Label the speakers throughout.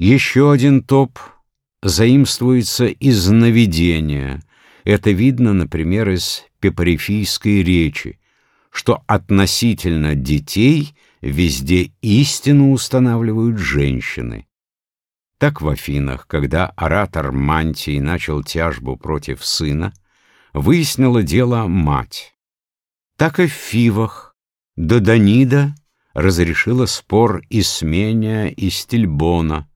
Speaker 1: Еще один топ заимствуется из наведения. Это видно, например, из пепарифийской речи, что относительно детей везде истину устанавливают женщины. Так в Афинах, когда оратор Мантий начал тяжбу против сына, выяснила дело мать. Так и в Фивах Додонида разрешила спор Исмения и Стильбона,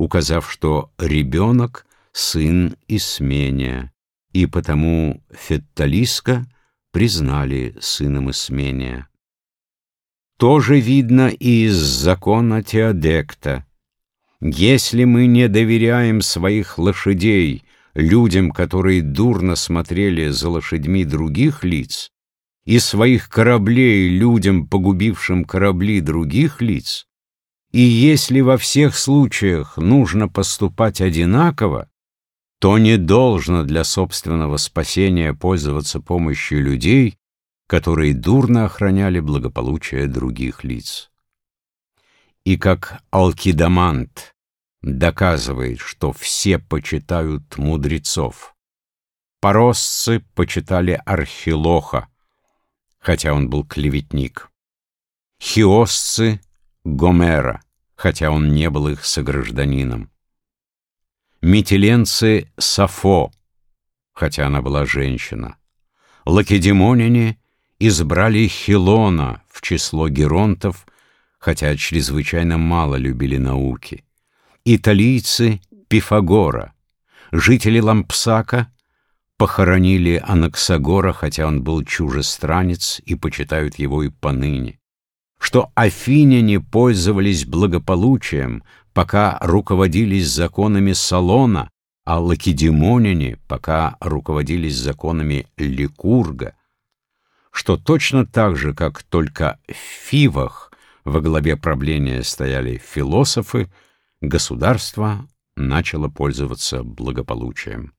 Speaker 1: указав, что ребенок — сын Исмения, и потому Фетталиска признали сыном Исмения. Тоже видно и из закона Теодекта. Если мы не доверяем своих лошадей людям, которые дурно смотрели за лошадьми других лиц, и своих кораблей людям, погубившим корабли других лиц, и если во всех случаях нужно поступать одинаково, то не должно для собственного спасения пользоваться помощью людей, которые дурно охраняли благополучие других лиц. И как Алкидамант доказывает, что все почитают мудрецов, поросцы почитали Архилоха, хотя он был клеветник. Хиосцы — Гомера, хотя он не был их согражданином. Метеленцы — Сафо, хотя она была женщина. Лакедемоняне избрали Хилона в число геронтов, хотя чрезвычайно мало любили науки. Италийцы — Пифагора. Жители Лампсака похоронили Анаксагора, хотя он был чужестранец, и почитают его и поныне. Что афиняне пользовались благополучием, пока руководились законами Салона, а лакедемоняне пока руководились законами Ликурга, что точно так же, как только в Фивах во главе правления стояли философы, государство начало пользоваться благополучием.